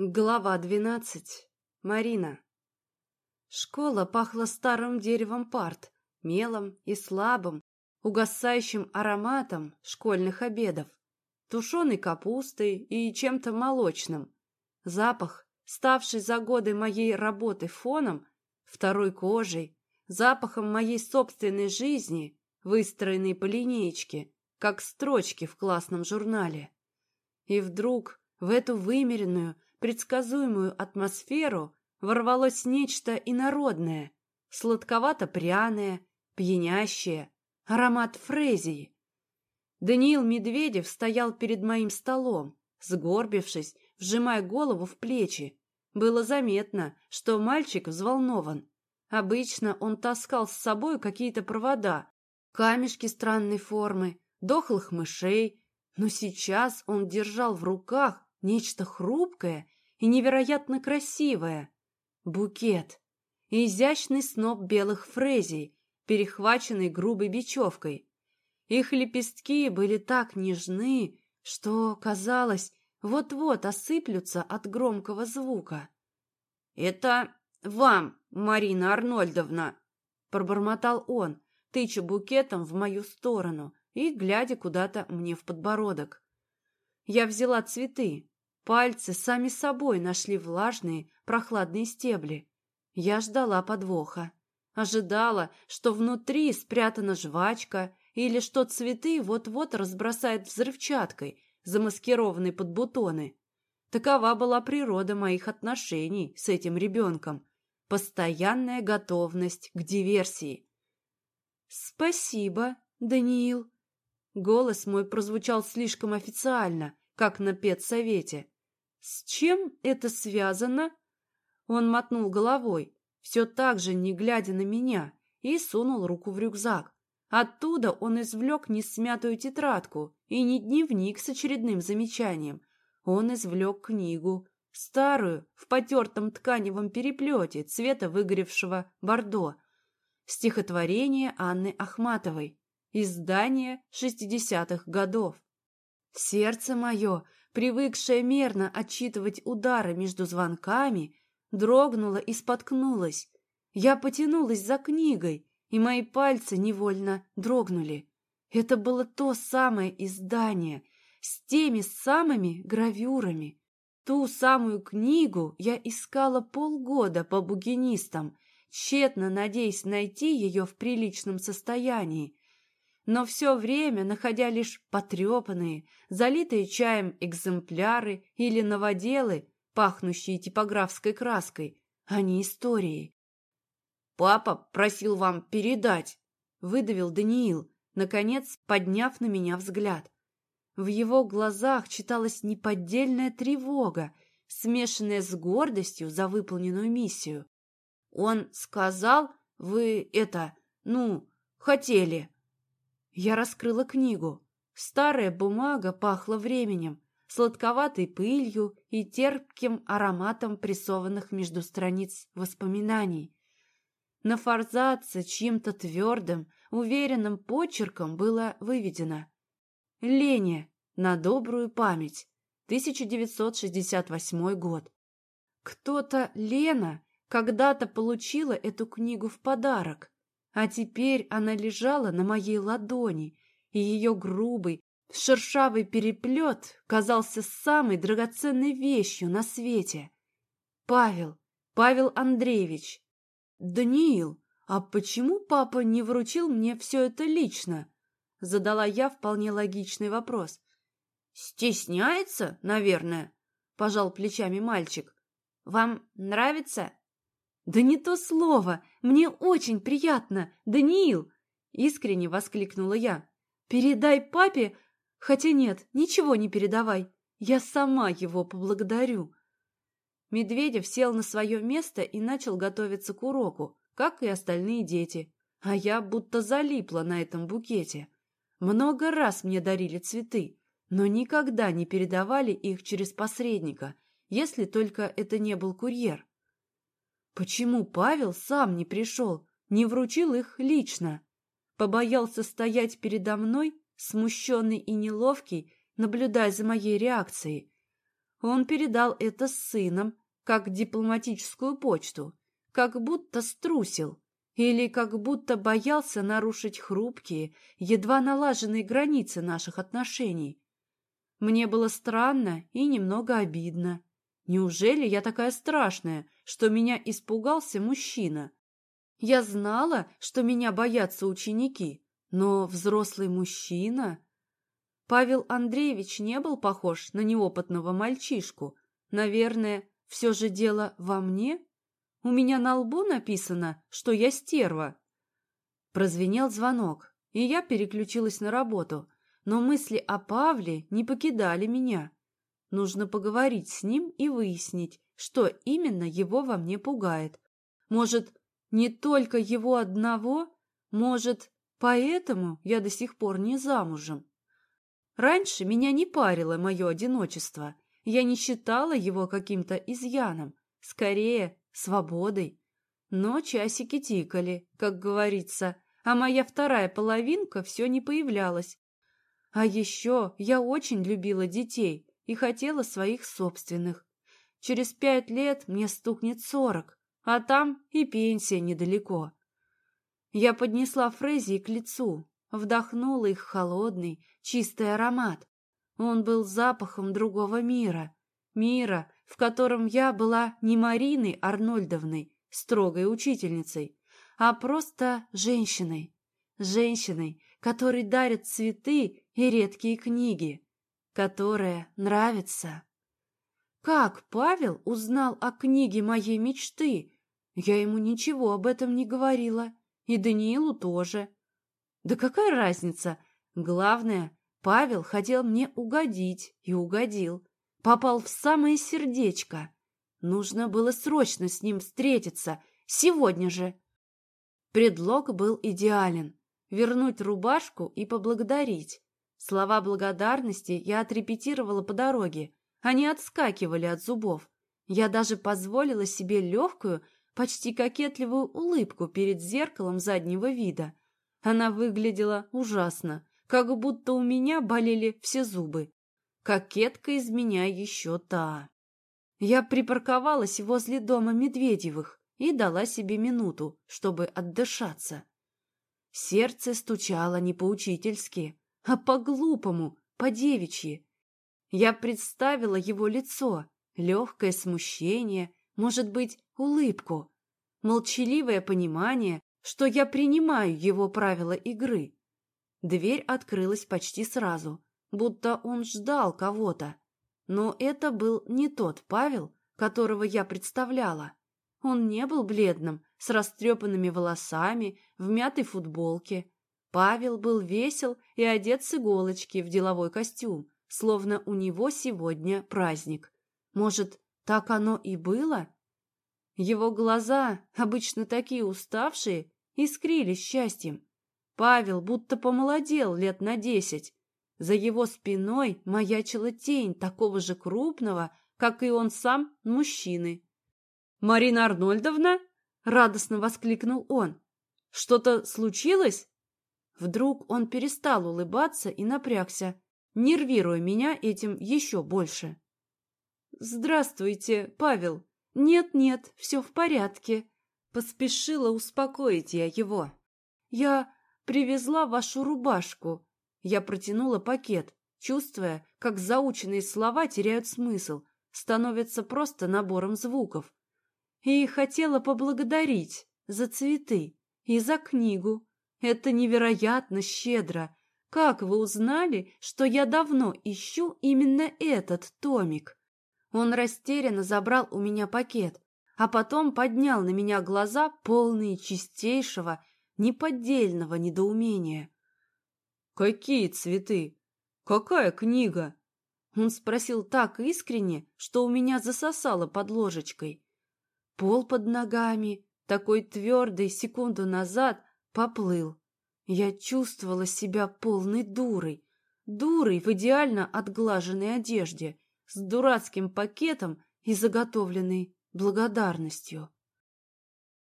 Глава двенадцать. Марина. Школа пахла старым деревом парт, мелом и слабым, угасающим ароматом школьных обедов, тушеной капустой и чем-то молочным. Запах, ставший за годы моей работы фоном, второй кожей, запахом моей собственной жизни, выстроенной по линеечке, как строчки в классном журнале. И вдруг в эту вымеренную, предсказуемую атмосферу ворвалось нечто инородное, сладковато-пряное, пьянящее, аромат фрезии. Даниил Медведев стоял перед моим столом, сгорбившись, вжимая голову в плечи. Было заметно, что мальчик взволнован. Обычно он таскал с собой какие-то провода, камешки странной формы, дохлых мышей, но сейчас он держал в руках Нечто хрупкое и невероятно красивое. Букет. изящный сноп белых фрезий, перехваченный грубой бечевкой. Их лепестки были так нежны, что, казалось, вот-вот осыплются от громкого звука. «Это вам, Марина Арнольдовна!» — пробормотал он, тыча букетом в мою сторону и глядя куда-то мне в подбородок. Я взяла цветы. Пальцы сами собой нашли влажные, прохладные стебли. Я ждала подвоха. Ожидала, что внутри спрятана жвачка или что цветы вот-вот разбросает взрывчаткой, замаскированной под бутоны. Такова была природа моих отношений с этим ребенком. Постоянная готовность к диверсии. «Спасибо, Даниил», Голос мой прозвучал слишком официально, как на педсовете. «С чем это связано?» Он мотнул головой, все так же не глядя на меня, и сунул руку в рюкзак. Оттуда он извлек не смятую тетрадку и не дневник с очередным замечанием. Он извлек книгу, старую, в потертом тканевом переплете цвета выгоревшего бордо. Стихотворение Анны Ахматовой. Издание шестидесятых годов. Сердце мое, привыкшее мерно отчитывать удары между звонками, дрогнуло и споткнулось. Я потянулась за книгой, и мои пальцы невольно дрогнули. Это было то самое издание с теми самыми гравюрами. Ту самую книгу я искала полгода по бугинистам, тщетно надеясь найти ее в приличном состоянии, но все время находя лишь потрепанные, залитые чаем экземпляры или новоделы, пахнущие типографской краской, а не историей. «Папа просил вам передать», — выдавил Даниил, наконец подняв на меня взгляд. В его глазах читалась неподдельная тревога, смешанная с гордостью за выполненную миссию. «Он сказал, вы это, ну, хотели». Я раскрыла книгу. Старая бумага пахла временем, сладковатой пылью и терпким ароматом прессованных между страниц воспоминаний. На форзаце чьим-то твердым, уверенным почерком было выведено «Лене на добрую память, 1968 год». Кто-то, Лена, когда-то получила эту книгу в подарок, а теперь она лежала на моей ладони, и ее грубый, шершавый переплет казался самой драгоценной вещью на свете. Павел, Павел Андреевич. Даниил, а почему папа не вручил мне все это лично? Задала я вполне логичный вопрос. Стесняется, наверное, пожал плечами мальчик. Вам нравится? «Да не то слово! Мне очень приятно, Даниил!» Искренне воскликнула я. «Передай папе...» «Хотя нет, ничего не передавай. Я сама его поблагодарю». Медведев сел на свое место и начал готовиться к уроку, как и остальные дети. А я будто залипла на этом букете. Много раз мне дарили цветы, но никогда не передавали их через посредника, если только это не был курьер. Почему Павел сам не пришел, не вручил их лично? Побоялся стоять передо мной, смущенный и неловкий, наблюдая за моей реакцией. Он передал это с сыном, как дипломатическую почту, как будто струсил или как будто боялся нарушить хрупкие, едва налаженные границы наших отношений. Мне было странно и немного обидно. Неужели я такая страшная, что меня испугался мужчина? Я знала, что меня боятся ученики, но взрослый мужчина... Павел Андреевич не был похож на неопытного мальчишку. Наверное, все же дело во мне? У меня на лбу написано, что я стерва. Прозвенел звонок, и я переключилась на работу, но мысли о Павле не покидали меня. Нужно поговорить с ним и выяснить, что именно его во мне пугает. Может, не только его одного? Может, поэтому я до сих пор не замужем? Раньше меня не парило мое одиночество. Я не считала его каким-то изъяном. Скорее, свободой. Но часики тикали, как говорится, а моя вторая половинка все не появлялась. А еще я очень любила детей и хотела своих собственных. Через пять лет мне стукнет сорок, а там и пенсия недалеко. Я поднесла Фрезии к лицу, вдохнула их холодный, чистый аромат. Он был запахом другого мира, мира, в котором я была не Мариной Арнольдовной, строгой учительницей, а просто женщиной, женщиной, которой дарят цветы и редкие книги, которая нравится. Как Павел узнал о книге моей мечты? Я ему ничего об этом не говорила, и Даниилу тоже. Да какая разница? Главное, Павел хотел мне угодить и угодил. Попал в самое сердечко. Нужно было срочно с ним встретиться, сегодня же. Предлог был идеален. Вернуть рубашку и поблагодарить. Слова благодарности я отрепетировала по дороге. Они отскакивали от зубов. Я даже позволила себе легкую, почти кокетливую улыбку перед зеркалом заднего вида. Она выглядела ужасно, как будто у меня болели все зубы. Кокетка из меня еще та. Я припарковалась возле дома Медведевых и дала себе минуту, чтобы отдышаться. Сердце стучало не по-учительски, а по-глупому, по-девичьи. Я представила его лицо, легкое смущение, может быть, улыбку, молчаливое понимание, что я принимаю его правила игры. Дверь открылась почти сразу, будто он ждал кого-то. Но это был не тот Павел, которого я представляла. Он не был бледным, с растрепанными волосами, в мятой футболке. Павел был весел и одет с иголочки в деловой костюм, словно у него сегодня праздник. Может, так оно и было? Его глаза, обычно такие уставшие, искрились счастьем. Павел будто помолодел лет на десять. За его спиной маячила тень такого же крупного, как и он сам, мужчины. «Марина Арнольдовна?» — радостно воскликнул он. «Что-то случилось?» Вдруг он перестал улыбаться и напрягся, нервируя меня этим еще больше. «Здравствуйте, Павел. Нет-нет, все в порядке. Поспешила успокоить я его. «Я привезла вашу рубашку». Я протянула пакет, чувствуя, как заученные слова теряют смысл, становятся просто набором звуков. И хотела поблагодарить за цветы и за книгу. Это невероятно щедро. Как вы узнали, что я давно ищу именно этот томик? Он растерянно забрал у меня пакет, а потом поднял на меня глаза, полные чистейшего, неподдельного недоумения. «Какие цветы? Какая книга?» Он спросил так искренне, что у меня засосало под ложечкой. Пол под ногами, такой твердый секунду назад, поплыл. Я чувствовала себя полной дурой, дурой в идеально отглаженной одежде, с дурацким пакетом и заготовленной благодарностью.